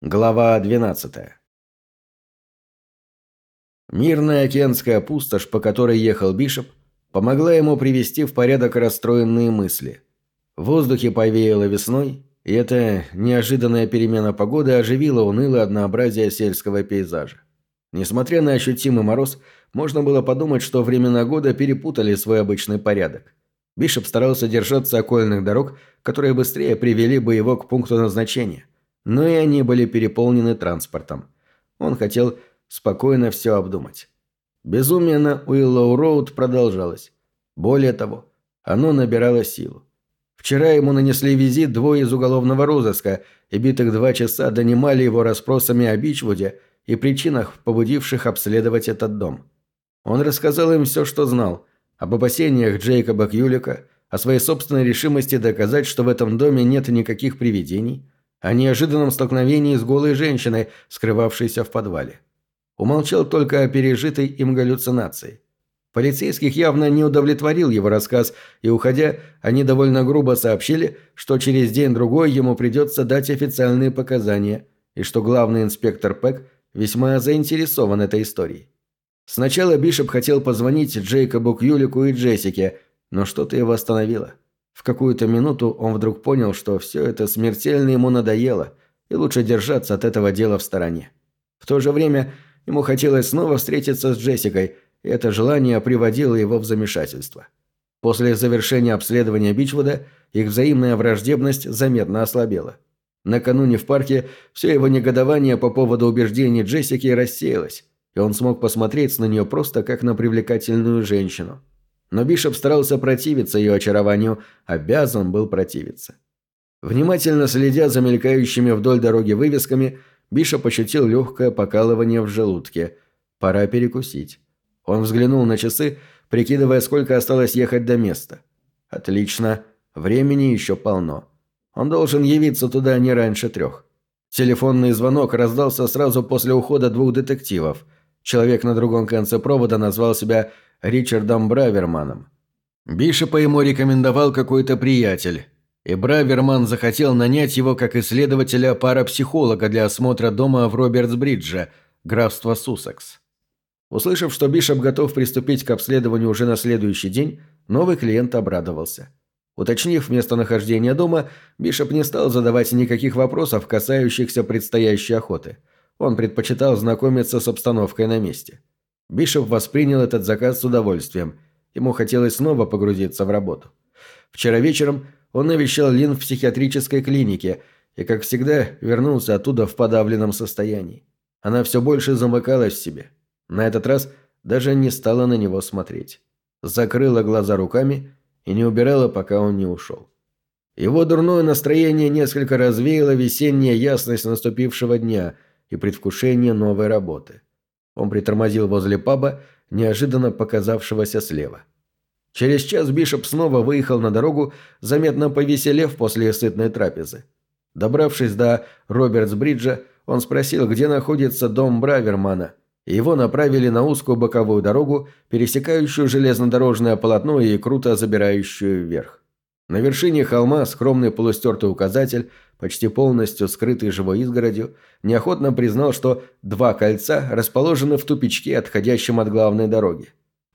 Глава 12 Мирная океанская пустошь, по которой ехал Бишоп, помогла ему привести в порядок расстроенные мысли. В воздухе повеяло весной, и эта неожиданная перемена погоды оживила унылое однообразие сельского пейзажа. Несмотря на ощутимый мороз, можно было подумать, что времена года перепутали свой обычный порядок. Бишоп старался держаться окольных дорог, которые быстрее привели бы его к пункту назначения – но и они были переполнены транспортом. Он хотел спокойно все обдумать. Безумие на Уиллоу-Роуд продолжалось. Более того, оно набирало силу. Вчера ему нанесли визит двое из уголовного розыска и битых два часа донимали его расспросами о Бичвуде и причинах, побудивших обследовать этот дом. Он рассказал им все, что знал, об опасениях Джейкоба Кьюлика, о своей собственной решимости доказать, что в этом доме нет никаких привидений – о неожиданном столкновении с голой женщиной, скрывавшейся в подвале. Умолчал только о пережитой им галлюцинации. Полицейских явно не удовлетворил его рассказ, и, уходя, они довольно грубо сообщили, что через день-другой ему придется дать официальные показания, и что главный инспектор Пэк весьма заинтересован этой историей. Сначала Бишоп хотел позвонить Джейкобу Кьюлику и Джессике, но что-то его остановило. В какую-то минуту он вдруг понял, что все это смертельно ему надоело, и лучше держаться от этого дела в стороне. В то же время ему хотелось снова встретиться с Джессикой, и это желание приводило его в замешательство. После завершения обследования Бичвуда их взаимная враждебность заметно ослабела. Накануне в парке все его негодование по поводу убеждений Джессики рассеялось, и он смог посмотреть на нее просто как на привлекательную женщину – но Бишоп старался противиться ее очарованию, обязан был противиться. Внимательно следя за мелькающими вдоль дороги вывесками, Бишоп ощутил легкое покалывание в желудке. Пора перекусить. Он взглянул на часы, прикидывая, сколько осталось ехать до места. Отлично. Времени еще полно. Он должен явиться туда не раньше трех. Телефонный звонок раздался сразу после ухода двух детективов. Человек на другом конце провода назвал себя Ричардом Браверманом. Бишопа ему рекомендовал какой-то приятель, и Браверман захотел нанять его как исследователя-парапсихолога для осмотра дома в Робертсбридже, графство Суссекс. Услышав, что Бишоп готов приступить к обследованию уже на следующий день, новый клиент обрадовался. Уточнив местонахождение дома, Бишоп не стал задавать никаких вопросов, касающихся предстоящей охоты. Он предпочитал знакомиться с обстановкой на месте. Бишоп воспринял этот заказ с удовольствием. Ему хотелось снова погрузиться в работу. Вчера вечером он навещал Лин в психиатрической клинике и, как всегда, вернулся оттуда в подавленном состоянии. Она все больше замыкалась в себе. На этот раз даже не стала на него смотреть. Закрыла глаза руками и не убирала, пока он не ушел. Его дурное настроение несколько развеяло весенняя ясность наступившего дня и предвкушение новой работы. Он притормозил возле паба, неожиданно показавшегося слева. Через час Бишоп снова выехал на дорогу, заметно повеселев после сытной трапезы. Добравшись до Робертсбриджа, он спросил, где находится дом Бравермана, его направили на узкую боковую дорогу, пересекающую железнодорожное полотно и круто забирающую вверх. На вершине холма скромный полустертый указатель почти полностью скрытый живой изгородью, неохотно признал, что два кольца расположены в тупичке, отходящем от главной дороги.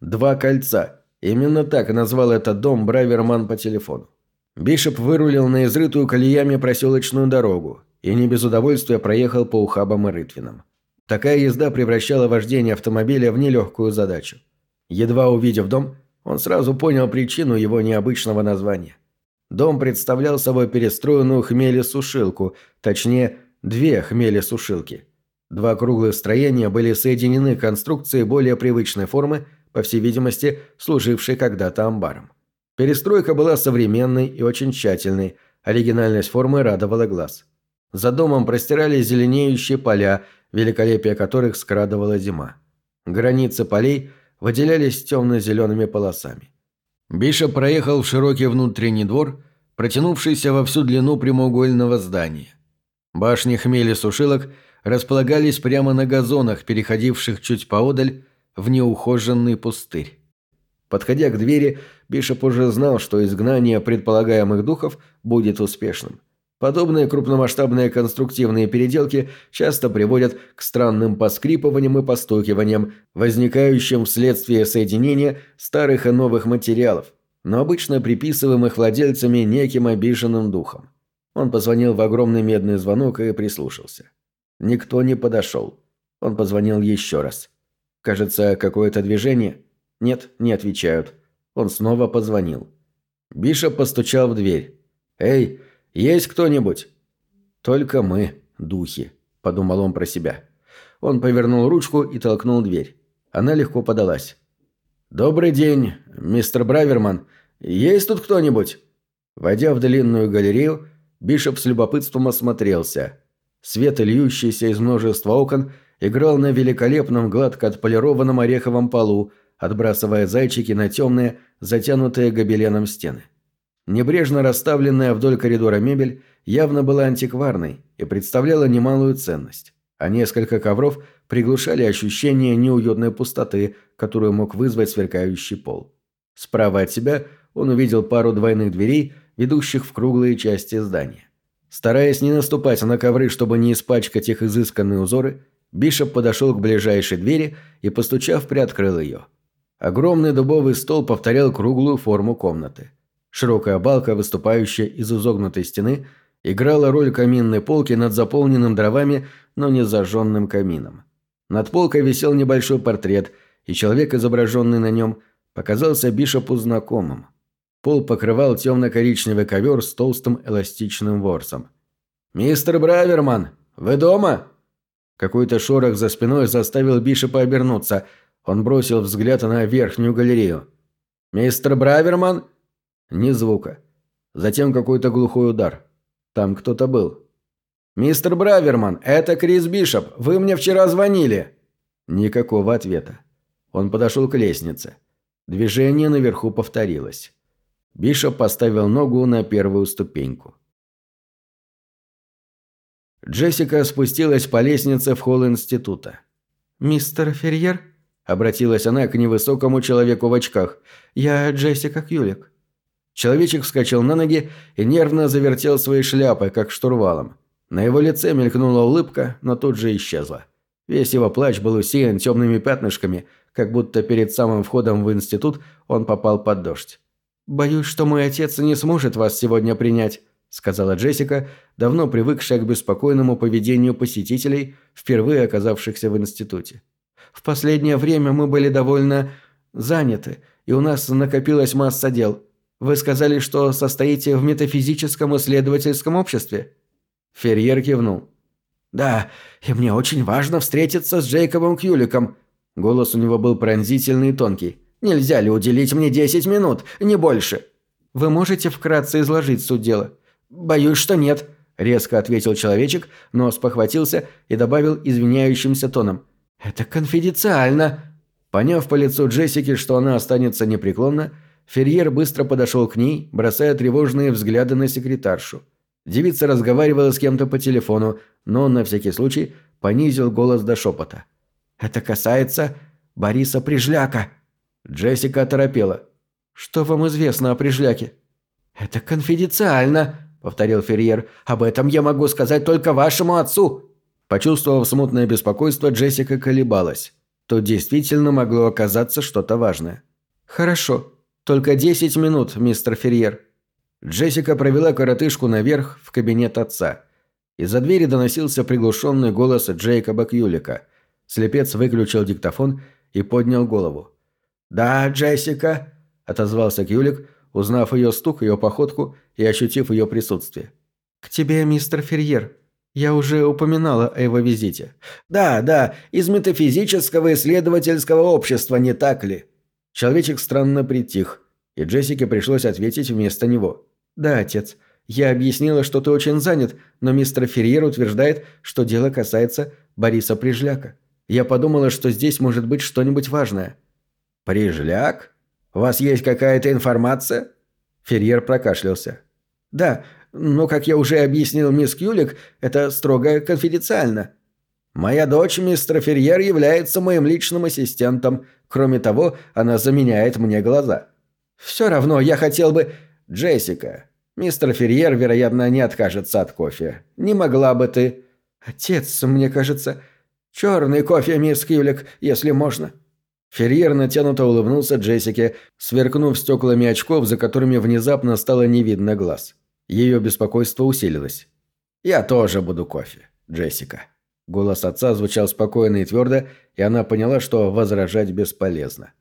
Два кольца. Именно так назвал этот дом Браверман по телефону. Бишоп вырулил на изрытую колеями проселочную дорогу и не без удовольствия проехал по ухабам и рытвинам. Такая езда превращала вождение автомобиля в нелегкую задачу. Едва увидев дом, он сразу понял причину его необычного названия. Дом представлял собой перестроенную хмелесушилку, точнее, две хмелесушилки. Два круглых строения были соединены конструкцией более привычной формы, по всей видимости, служившей когда-то амбаром. Перестройка была современной и очень тщательной, оригинальность формы радовала глаз. За домом простирались зеленеющие поля, великолепие которых скрадывала зима. Границы полей выделялись темно-зелеными полосами. Бишоп проехал в широкий внутренний двор, протянувшийся во всю длину прямоугольного здания. Башни хмели сушилок располагались прямо на газонах, переходивших чуть поодаль в неухоженный пустырь. Подходя к двери, Бишоп уже знал, что изгнание предполагаемых духов будет успешным. Подобные крупномасштабные конструктивные переделки часто приводят к странным поскрипываниям и постукиваниям, возникающим вследствие соединения старых и новых материалов, но обычно приписываемых владельцами неким обиженным духом. Он позвонил в огромный медный звонок и прислушался. Никто не подошел. Он позвонил еще раз. Кажется, какое-то движение? Нет, не отвечают. Он снова позвонил. Бишоп постучал в дверь. «Эй, есть кто-нибудь?» «Только мы, духи», – подумал он про себя. Он повернул ручку и толкнул дверь. Она легко подалась. «Добрый день, мистер Браверман. Есть тут кто-нибудь?» Войдя в длинную галерею, Бишоп с любопытством осмотрелся. Свет, льющийся из множества окон, играл на великолепном гладко отполированном ореховом полу, отбрасывая зайчики на темные, затянутые гобеленом стены. Небрежно расставленная вдоль коридора мебель явно была антикварной и представляла немалую ценность, а несколько ковров приглушали ощущение неуютной пустоты, которую мог вызвать сверкающий пол. Справа от себя он увидел пару двойных дверей, ведущих в круглые части здания. Стараясь не наступать на ковры, чтобы не испачкать их изысканные узоры, Бишоп подошел к ближайшей двери и, постучав, приоткрыл ее. Огромный дубовый стол повторял круглую форму комнаты. Широкая балка, выступающая из изогнутой стены, играла роль каминной полки над заполненным дровами, но не зажженным камином. Над полкой висел небольшой портрет, и человек, изображенный на нем, показался Бишопу знакомым. Пол покрывал темно-коричневый ковер с толстым эластичным ворсом. «Мистер Браверман, вы дома?» Какой-то шорох за спиной заставил Бишопа обернуться. Он бросил взгляд на верхнюю галерею. «Мистер Браверман?» Ни звука. Затем какой-то глухой удар. Там кто-то был. «Мистер Браверман, это Крис Бишоп. Вы мне вчера звонили». Никакого ответа. Он подошел к лестнице. Движение наверху повторилось. Бишоп поставил ногу на первую ступеньку. Джессика спустилась по лестнице в холл института. «Мистер Ферьер?» – обратилась она к невысокому человеку в очках. «Я Джессика Кьюлик». Человечек вскочил на ноги и нервно завертел своей шляпой, как штурвалом. На его лице мелькнула улыбка, но тут же исчезла. Весь его плач был усеян темными пятнышками, как будто перед самым входом в институт он попал под дождь. «Боюсь, что мой отец не сможет вас сегодня принять», сказала Джессика, давно привыкшая к беспокойному поведению посетителей, впервые оказавшихся в институте. «В последнее время мы были довольно заняты, и у нас накопилась масса дел. Вы сказали, что состоите в метафизическом исследовательском обществе?» Ферьер кивнул. «Да, и мне очень важно встретиться с Джейкобом Кьюликом». Голос у него был пронзительный и тонкий. «Нельзя ли уделить мне десять минут, не больше?» «Вы можете вкратце изложить суть дела?» «Боюсь, что нет», – резко ответил человечек, но спохватился и добавил извиняющимся тоном. «Это конфиденциально». Поняв по лицу Джессики, что она останется непреклонна, Ферьер быстро подошел к ней, бросая тревожные взгляды на секретаршу. Девица разговаривала с кем-то по телефону, но он на всякий случай понизил голос до шепота. «Это касается Бориса Прижляка». Джессика оторопела. «Что вам известно о Прижляке?» «Это конфиденциально», – повторил Ферьер. «Об этом я могу сказать только вашему отцу». Почувствовав смутное беспокойство, Джессика колебалась. Тут действительно могло оказаться что-то важное. «Хорошо», «Только десять минут, мистер Ферьер». Джессика провела коротышку наверх в кабинет отца. Из-за двери доносился приглушенный голос Джейкоба Кьюлика. Слепец выключил диктофон и поднял голову. «Да, Джессика», – отозвался Кьюлик, узнав ее стук, ее походку и ощутив ее присутствие. «К тебе, мистер Ферьер. Я уже упоминала о его визите». «Да, да, из метафизического исследовательского общества, не так ли?» Человечек странно притих, и Джессике пришлось ответить вместо него. «Да, отец. Я объяснила, что ты очень занят, но мистер Ферьер утверждает, что дело касается Бориса Прижляка. Я подумала, что здесь может быть что-нибудь важное». «Прижляк? У вас есть какая-то информация?» Ферьер прокашлялся. «Да, но, как я уже объяснил мисс Кьюлик, это строго конфиденциально. Моя дочь, мистер Ферьер, является моим личным ассистентом. Кроме того, она заменяет мне глаза. Все равно я хотел бы... Джессика. Мистер Ферьер, вероятно, не откажется от кофе. Не могла бы ты...» «Отец, мне кажется...» «Черный кофе, мисс Кьюлик, если можно». Ферьер натянуто улыбнулся Джессике, сверкнув стеклами очков, за которыми внезапно стало не видно глаз. Ее беспокойство усилилось. «Я тоже буду кофе, Джессика». Голос отца звучал спокойно и твердо, и она поняла, что возражать бесполезно.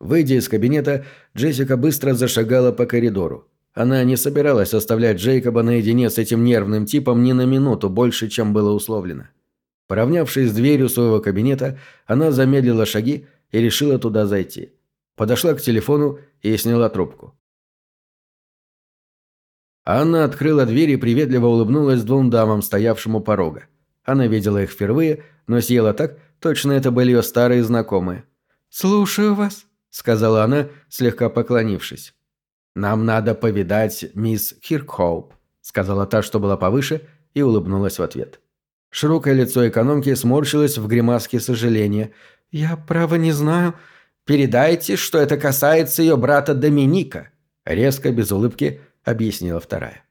Выйдя из кабинета, Джессика быстро зашагала по коридору. Она не собиралась оставлять Джейкоба наедине с этим нервным типом ни на минуту больше, чем было условлено. Поравнявшись с дверью своего кабинета, она замедлила шаги и решила туда зайти. Подошла к телефону и сняла трубку. Анна открыла дверь и приветливо улыбнулась двум дамам, стоявшим у порога. Она видела их впервые, но съела так, точно это были ее старые знакомые. «Слушаю вас», — сказала она, слегка поклонившись. «Нам надо повидать мисс Киркхоуп», — сказала та, что была повыше, и улыбнулась в ответ. Широкое лицо экономки сморщилось в гримаске сожаления. «Я, право, не знаю. Передайте, что это касается ее брата Доминика», — резко, без улыбки, объяснила вторая.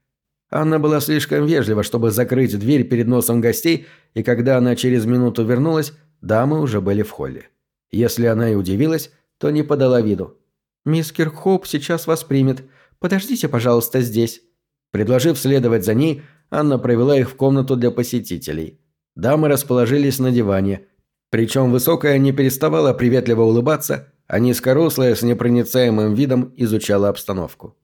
Анна была слишком вежлива, чтобы закрыть дверь перед носом гостей, и когда она через минуту вернулась, дамы уже были в холле. Если она и удивилась, то не подала виду. «Мисс Киркхоуп сейчас вас примет. Подождите, пожалуйста, здесь». Предложив следовать за ней, Анна провела их в комнату для посетителей. Дамы расположились на диване. Причем высокая не переставала приветливо улыбаться, а низкорослая с непроницаемым видом изучала обстановку.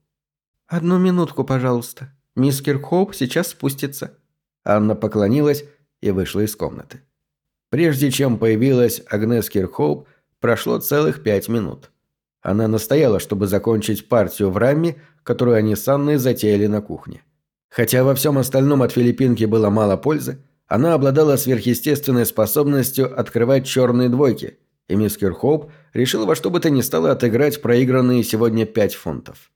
«Одну минутку, пожалуйста. Мисс Киркхоуп сейчас спустится». Анна поклонилась и вышла из комнаты. Прежде чем появилась Агнес Киркхоуп, прошло целых пять минут. Она настояла, чтобы закончить партию в рамме, которую они с Анной затеяли на кухне. Хотя во всем остальном от филиппинки было мало пользы, она обладала сверхъестественной способностью открывать черные двойки, и мисс Кирхоуп решила во что бы то ни стало отыграть проигранные сегодня пять фунтов.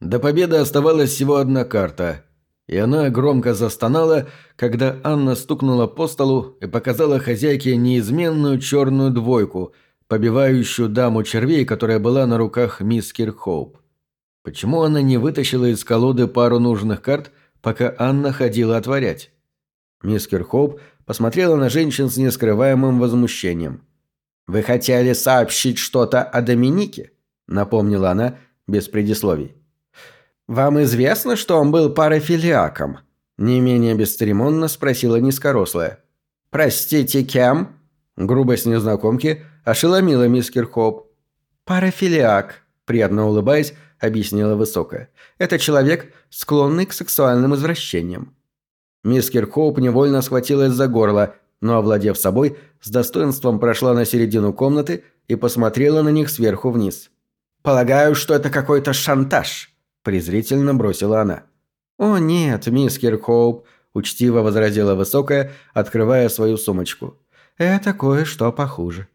До победы оставалась всего одна карта, и она громко застонала, когда Анна стукнула по столу и показала хозяйке неизменную черную двойку, побивающую даму червей, которая была на руках мисс Кирхоуп. Почему она не вытащила из колоды пару нужных карт, пока Анна ходила отворять? Мисс Кирхоуп посмотрела на женщин с нескрываемым возмущением. «Вы хотели сообщить что-то о Доминике?» – напомнила она без предисловий. «Вам известно, что он был парафилиаком?» Не менее бесцеремонно спросила низкорослая. «Простите, кем?» Грубость незнакомки ошеломила мисс Кирхоп. «Парафилиак», приятно улыбаясь, объяснила высокая. «Это человек, склонный к сексуальным извращениям». Мисс Кирхоуп невольно схватилась за горло, но, овладев собой, с достоинством прошла на середину комнаты и посмотрела на них сверху вниз. «Полагаю, что это какой-то шантаж», презрительно бросила она. «О нет, мисс Киркоуп», – учтиво возразила высокая, открывая свою сумочку. «Это кое-что похуже».